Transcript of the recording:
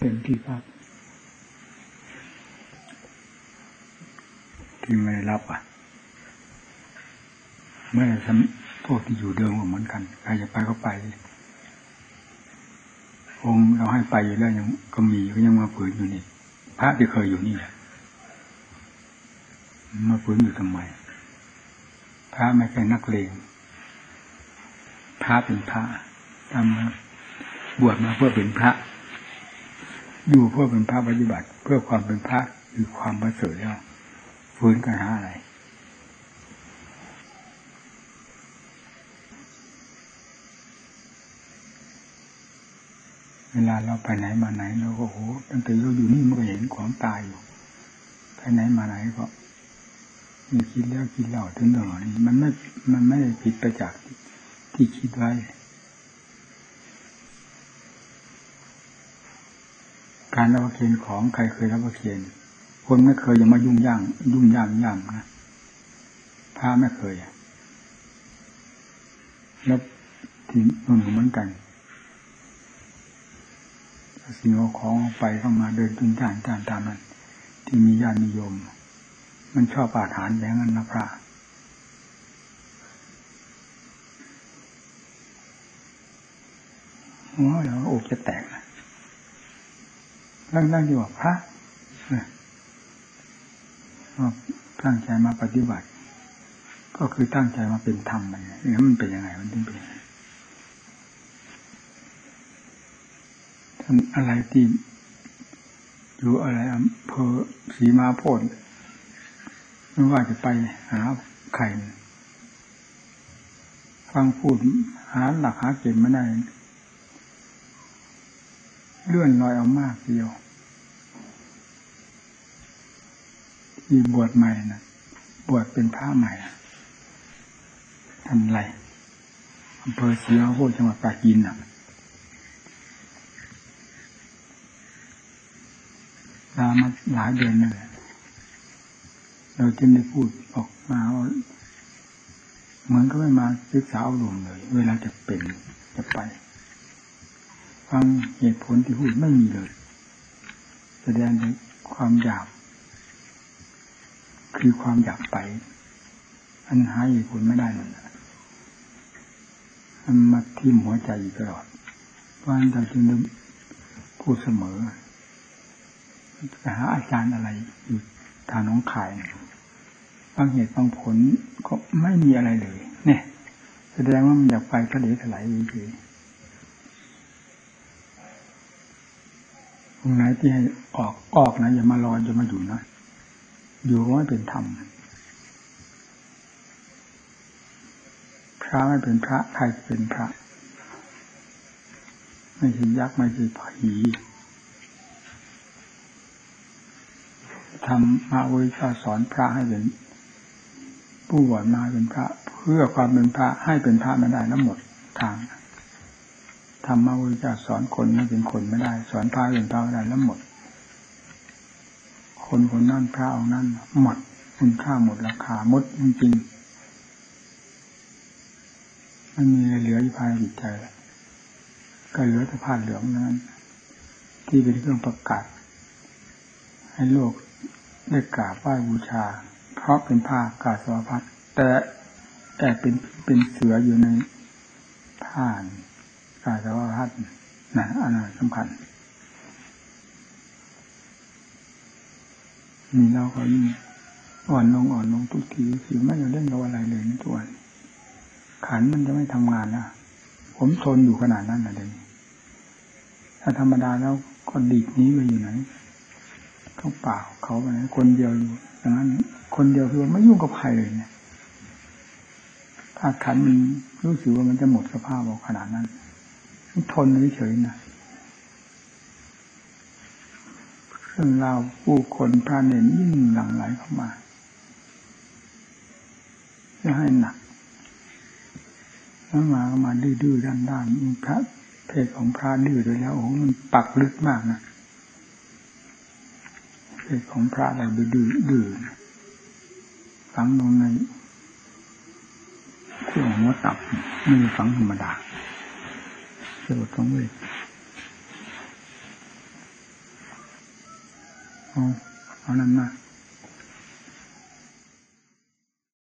เป็นที่พักที่ไม่ได้รับอะเมื่อทำพวกที่อยู่เดิมก็เหมือนกันใครจะไปก็ไปองค์เราให้ไปอยู่แล้วยังก็มีก็ยังมาฝืนอยู่นี่พระที่เคยอยู่นี่แหละมาฝืนอยู่ทำไมพระไม่ใช่นักเลงพระเป็นพระทำบวชมาเพื่อเป็นพระ อยู่เพื่อเป็นพระปฏิบัติ เพื่อความเป็นพระคือความประเสริฐแล้วฝืนกันหาอะไรเวลาเราไปไหนมาไหนเราก็โอ้โหตั้งแต่เราอยู่นี่มันก็เห็นของตายอยู่ไปไหนมาไหนก็มีคิดแล้วคิดเล่าถึงเรื่องนี้มันไม่ มันไม่ผิดไปจากที่คิดไว้ การรับประเคนของใครเคยรับประเคนคนไม่เคยยังมายุ่งย่าง ยุ่งย่างย่างนะพระไม่เคยแล้วที่นุ่นเหมือนกันสิ่งเอาของไปเข้ามาเดินจุนจานจานตามนั้นที่มีญาตินิยม มันชอบอาถานอย่างนั้นนะพระโอ้ยแล้วอกจะแตกนะ นั่งนั่งอยู่ว่าพระตั้งใจมาปฏิบัติ ก็คือตั้งใจมาเป็นธรรมมันนี่มันเป็นยังไงมันถึงเป็นอะไรที่อยู่อะไรอำเภอสีมาโพดไม่ว่าจะไปหาใครฟังพูดหาหลักหาเกณฑ์ไม่ได้ เลื่อนลอยเอามากเดียวมีบวชใหม่นะบวชเป็นพระใหม่ทำไรอำเภอศรีมาโพดจังหวัดปราจีนอะลามาหลายเดือนนั่นแหละเราจึงได้พูดออกมาว่าเหมือนก็ไม่มาศึกษาอารมณ์เลย เวลาจะเป็นจะไป ฟังเหตุผลที่พูดไม่มีเลย แสดงถึงความอยากคือความอยากไป อันหาเหตุผลไม่ได้เลยมันมาทิ่มหัวใจอยู่ตลอดเพราะฉะนั้นเราจึงได้พูดเสมอจะหาอาจารย์อะไรอยู่ทางน้องขายบางเหตุบางผลก็ไม่มีอะไรเลย เนี่ย แสดงว่ามันอยากไปทะเลถลายเฉย ตรงไหนที่ให้ออกออกนะอย่ามารออย่ามาอยู่นะอยู่ก็ไม่เป็นธรรมพระไม่เป็นพระใครเป็นพระ ไม่ใช่ยักษ์ไม่ใช่ผีทำมาวิชาสอนพระให้เป็นผู้บวชมาเป็นพระ เพื่อความเป็นพระให้เป็นพระไม่ได้แล้วหมดทาง ทำมาวิชาสอนคนให้เป็นคนไม่ได้ สอนพระเป็นพระไม่ได้แล้วหมด คนคนนั่นพระองค์นั้นหมดคุณค่าหมดราคาหมดจริงๆไม่มีเหลืออยู่ภายในจิตใจก็เหลือแต่ผ้าเหลืองนั้น ที่เป็นเครื่องประกาศ ให้โลกได้กราบไหว้บูชา เพราะเป็นผ้ากาสาวพัดแต่แอบเป็นเป็นเสืออยู่ในผ้าน กาสาวพัดนะอันนั้นสำคัญมีเราก็ยิ่งอ่อนลงอ่อนลงทุกทีคือไม่ยอมเล่นกับอะไรเลยในตัวขันมันจะไม่ทำงานนะผมทนอยู่ขนาดนั้นนะเดยถ้าธรรมดาแล้วก็ดีดนี้ไปอยู่ไหนเขาเปล่าเขาไปคนเดียวอยู่ดังนั้น คนเดียวคือไม่ยุ่งกับใครเลยเนี่ยถ้าขันมันรู้สึกว่ามันจะหมดสภาพออกขนาดนั้น ทนเฉยๆนะเรื่องราวผู้คนพระเนรยิ่งหลั่งไหลเข้ามาจะให้หนักแล้วมาก็มาดื้อๆด้านๆพระเพศของพระดื้อเลยแล้วโอ้มันปักลึกมากนะเพศของพระอะไรไปดื้อดื้อฝังลงในขั้วหัวตับไม่ฝังธรรมดา ลดสังเวชเอาเอานั่นมา